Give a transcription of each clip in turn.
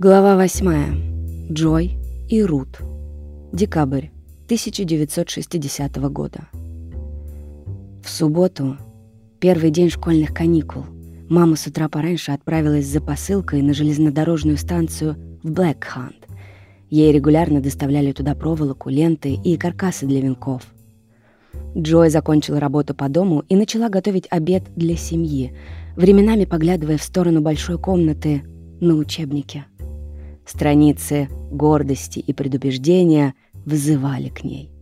Глава восьмая. Джой и Рут. Декабрь 1960 года. В субботу, первый день школьных каникул, мама с утра пораньше отправилась за посылкой на железнодорожную станцию в Блэкхант. Ей регулярно доставляли туда проволоку, ленты и каркасы для венков. Джой закончила работу по дому и начала готовить обед для семьи, временами поглядывая в сторону большой комнаты на учебнике. Страницы гордости и предубеждения вызывали к ней.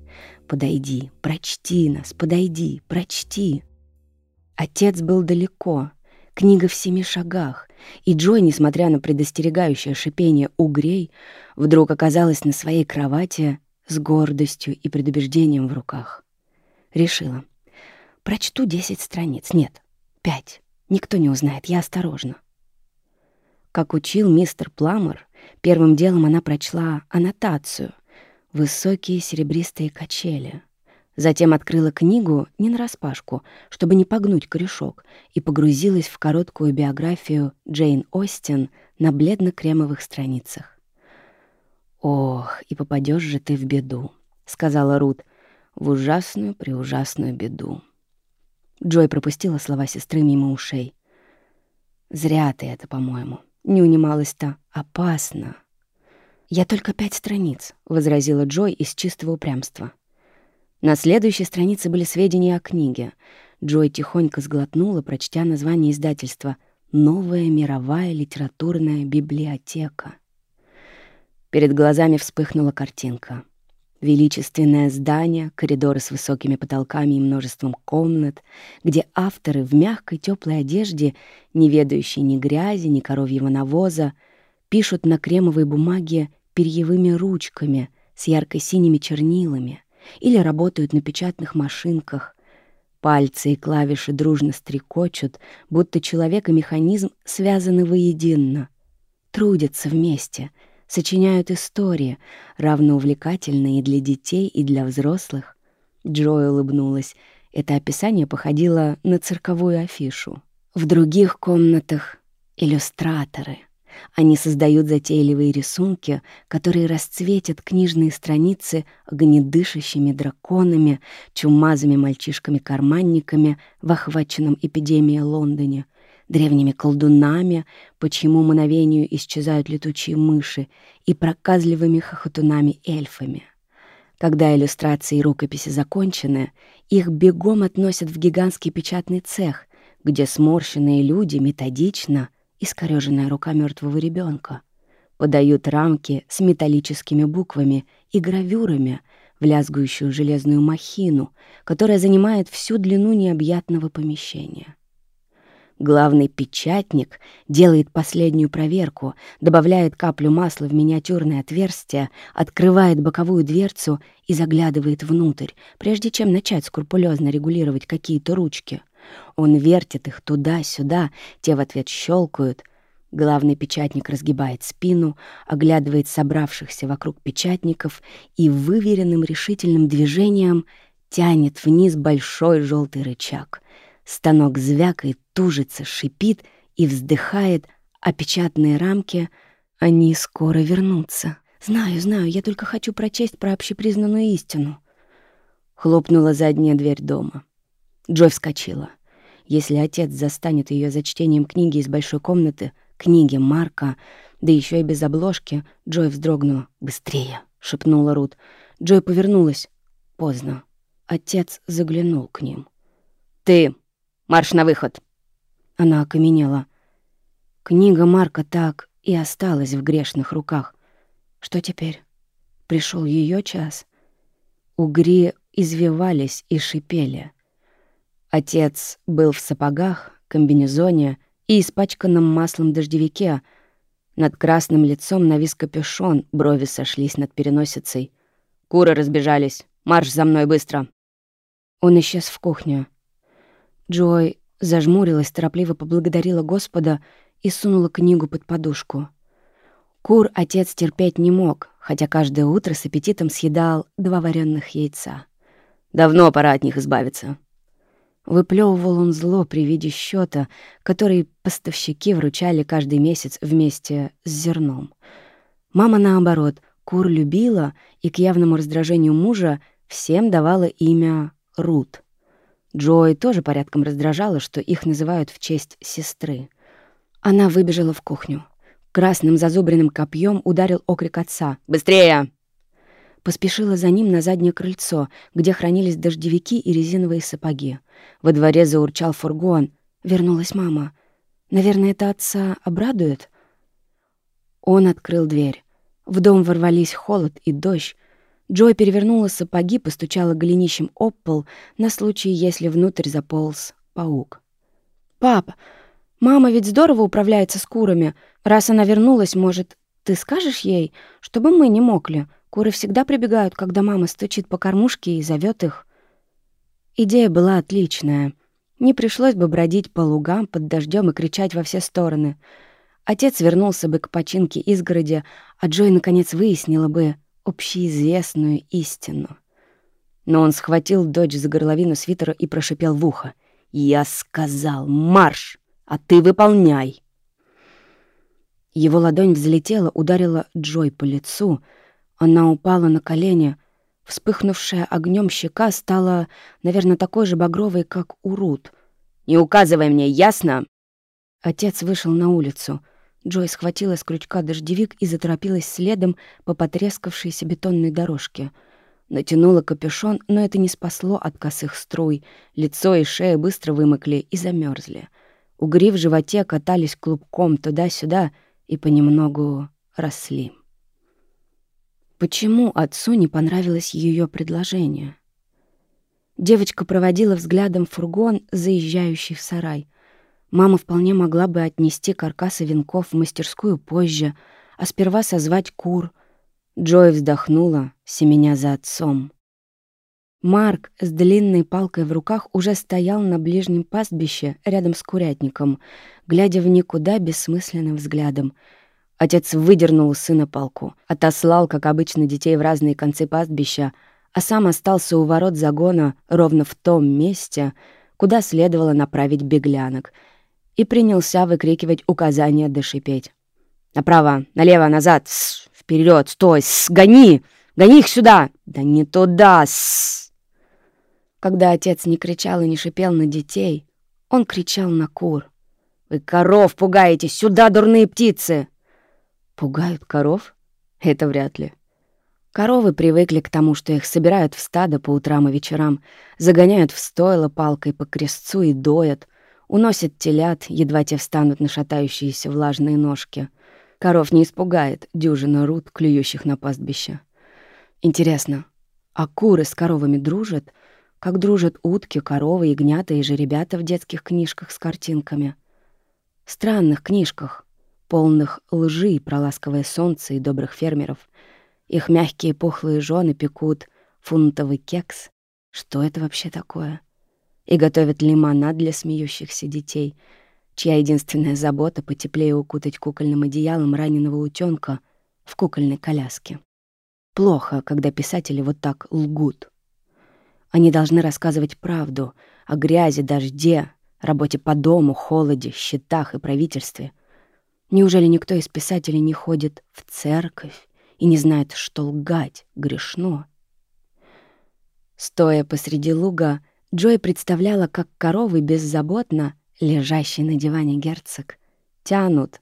«Подойди, прочти нас, подойди, прочти». Отец был далеко, книга в семи шагах, и Джой, несмотря на предостерегающее шипение угрей, вдруг оказалась на своей кровати с гордостью и предубеждением в руках. Решила. Прочту десять страниц. Нет, пять. Никто не узнает, я осторожна. Как учил мистер Пламер, первым делом она прочла аннотацию «Высокие серебристые качели». Затем открыла книгу не нараспашку, чтобы не погнуть корешок, и погрузилась в короткую биографию Джейн Остин на бледно-кремовых страницах. «Ох, и попадешь же ты в беду», — сказала Рут, — «в ужасную-преужасную беду». Джой пропустила слова сестры мимо ушей. «Зря ты это, по-моему. Не унималась-то. Опасно. «Я только пять страниц», — возразила Джой из чистого упрямства. На следующей странице были сведения о книге. Джой тихонько сглотнула, прочтя название издательства «Новая мировая литературная библиотека». Перед глазами вспыхнула картинка — Величественное здание, коридоры с высокими потолками и множеством комнат, где авторы в мягкой теплой одежде, не ведающие ни грязи, ни коровьего навоза, пишут на кремовой бумаге перьевыми ручками с ярко-синими чернилами или работают на печатных машинках. Пальцы и клавиши дружно стрекочут, будто человек и механизм связаны воедино. Трудятся вместе — сочиняют истории, равно увлекательные и для детей, и для взрослых. Джой улыбнулась. Это описание походило на цирковую афишу. В других комнатах — иллюстраторы. Они создают затейливые рисунки, которые расцветят книжные страницы огнедышащими драконами, чумазыми мальчишками-карманниками в охваченном эпидемией Лондоне — древними колдунами, по чьему мановению исчезают летучие мыши, и проказливыми хохотунами-эльфами. Когда иллюстрации и рукописи закончены, их бегом относят в гигантский печатный цех, где сморщенные люди методично, искорёженная рука мертвого ребенка, подают рамки с металлическими буквами и гравюрами в лязгающую железную махину, которая занимает всю длину необъятного помещения. Главный печатник делает последнюю проверку, добавляет каплю масла в миниатюрное отверстие, открывает боковую дверцу и заглядывает внутрь, прежде чем начать скрупулезно регулировать какие-то ручки. Он вертит их туда-сюда, те в ответ щелкают. Главный печатник разгибает спину, оглядывает собравшихся вокруг печатников и выверенным решительным движением тянет вниз большой желтый рычаг — Станок звякает, тужится, шипит и вздыхает, а печатные рамки, они скоро вернутся. Знаю, знаю, я только хочу прочесть про общепризнанную истину. Хлопнула задняя дверь дома. Джой вскочила. Если отец застанет ее за чтением книги из большой комнаты, книги Марка, да еще и без обложки, Джой вздрогнула. «Быстрее!» — шепнула Рут. Джой повернулась. Поздно. Отец заглянул к ним. «Ты!» Марш на выход!» Она окаменела. Книга Марка так и осталась в грешных руках. Что теперь? Пришел ее час. Угри извивались и шипели. Отец был в сапогах, комбинезоне и испачканном маслом дождевике. Над красным лицом навис капюшон, брови сошлись над переносицей. «Куры разбежались. Марш за мной быстро!» Он исчез в кухню. Джой зажмурилась, торопливо поблагодарила Господа и сунула книгу под подушку. Кур отец терпеть не мог, хотя каждое утро с аппетитом съедал два вареных яйца. «Давно пора от них избавиться». Выплевывал он зло при виде счета, который поставщики вручали каждый месяц вместе с зерном. Мама, наоборот, кур любила и к явному раздражению мужа всем давала имя Рут. Джой тоже порядком раздражала, что их называют в честь сестры. Она выбежала в кухню. Красным зазубренным копьем ударил окрик отца. «Быстрее!» Поспешила за ним на заднее крыльцо, где хранились дождевики и резиновые сапоги. Во дворе заурчал фургон. Вернулась мама. Наверное, это отца обрадует? Он открыл дверь. В дом ворвались холод и дождь. Джой перевернула сапоги, постучала голенищем об пол на случай, если внутрь заполз паук. «Пап, мама ведь здорово управляется с курами. Раз она вернулась, может, ты скажешь ей, чтобы мы не мокли? Куры всегда прибегают, когда мама стучит по кормушке и зовет их». Идея была отличная. Не пришлось бы бродить по лугам под дождем и кричать во все стороны — Отец вернулся бы к починке изгороди, а Джой, наконец, выяснила бы общеизвестную истину. Но он схватил дочь за горловину свитера и прошипел в ухо. «Я сказал, марш, а ты выполняй!» Его ладонь взлетела, ударила Джой по лицу. Она упала на колени. Вспыхнувшая огнем щека стала, наверное, такой же багровой, как у Рут. «Не указывай мне, ясно?» Отец вышел на улицу — Джой схватила с крючка дождевик и заторопилась следом по потрескавшейся бетонной дорожке. Натянула капюшон, но это не спасло от косых струй. Лицо и шея быстро вымокли и замерзли. Угри в животе катались клубком туда-сюда и понемногу росли. Почему отцу не понравилось ее предложение? Девочка проводила взглядом фургон, заезжающий в сарай — Мама вполне могла бы отнести каркасы венков в мастерскую позже, а сперва созвать кур. Джой вздохнула, семеня за отцом. Марк с длинной палкой в руках уже стоял на ближнем пастбище рядом с курятником, глядя в никуда бессмысленным взглядом. Отец выдернул у сына палку, отослал, как обычно, детей в разные концы пастбища, а сам остался у ворот загона ровно в том месте, куда следовало направить беглянок — и принялся выкрикивать указания дошипеть. «Направо, налево, назад, вперед, стой, с, гони! Гони их сюда! Да не туда, с!» Когда отец не кричал и не шипел на детей, он кричал на кур. «Вы коров пугаете! Сюда, дурные птицы!» «Пугают коров? Это вряд ли». Коровы привыкли к тому, что их собирают в стадо по утрам и вечерам, загоняют в стойло палкой по крестцу и доят — Уносит телят, едва те встанут на шатающиеся влажные ножки. Коров не испугает дюжина рут, клюющих на пастбище. Интересно, а куры с коровами дружат, как дружат утки, коровы, ягнята и жеребята в детских книжках с картинками? Странных книжках, полных лжи про ласковое солнце и добрых фермеров. Их мягкие пухлые жены пекут фунтовый кекс. Что это вообще такое? И готовят лимонад для смеющихся детей, чья единственная забота — потеплее укутать кукольным одеялом раненого утёнка в кукольной коляске. Плохо, когда писатели вот так лгут. Они должны рассказывать правду о грязи, дожде, работе по дому, холоде, счетах и правительстве. Неужели никто из писателей не ходит в церковь и не знает, что лгать грешно? Стоя посреди луга, Джой представляла, как коровы беззаботно, лежащий на диване герцог, тянут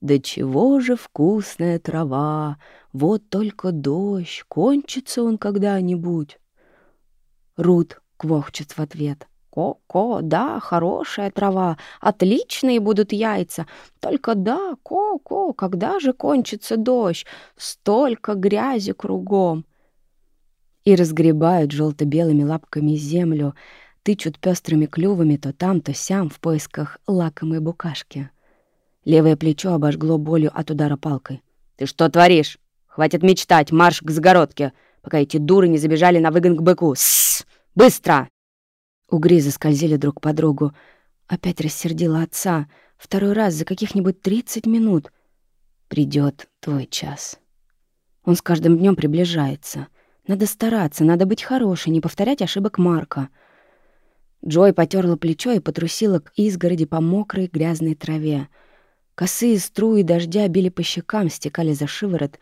«Да чего же вкусная трава! Вот только дождь, кончится он когда-нибудь!» Рут квохчет в ответ. «Ко-ко, да, хорошая трава, отличные будут яйца. Только да, ко-ко, когда же кончится дождь? Столько грязи кругом!» И разгребают желто-белыми лапками землю, тычут пестрыми клювами то там, то сям в поисках лакомой букашки. Левое плечо обожгло болью от удара палкой. «Ты что творишь? Хватит мечтать, марш к загородке, пока эти дуры не забежали на выгон к быку. Сс! Быстро!» Угри заскользили друг по другу. Опять рассердила отца. Второй раз за каких-нибудь тридцать минут. Придет твой час. Он с каждым днем приближается. Надо стараться, надо быть хорошей, не повторять ошибок Марка. Джой потерла плечо и потрусила к изгороди по мокрой грязной траве. Косые струи дождя били по щекам, стекали за шиворот.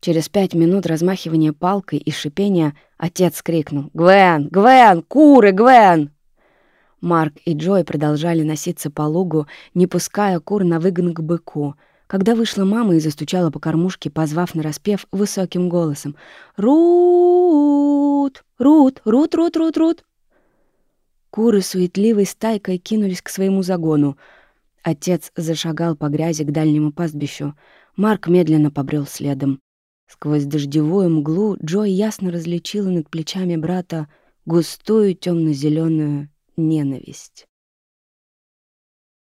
Через пять минут размахивания палкой и шипения отец крикнул «Гвен! Гвен! Куры, Гвен!» Марк и Джой продолжали носиться по лугу, не пуская кур на выгон к быку. Когда вышла мама и застучала по кормушке, позвав нараспев высоким голосом «Рут! Рут! Рут! Рут! Рут! Рут!» Куры суетливой стайкой кинулись к своему загону. Отец зашагал по грязи к дальнему пастбищу. Марк медленно побрел следом. Сквозь дождевую мглу Джой ясно различила над плечами брата густую темно зеленую ненависть.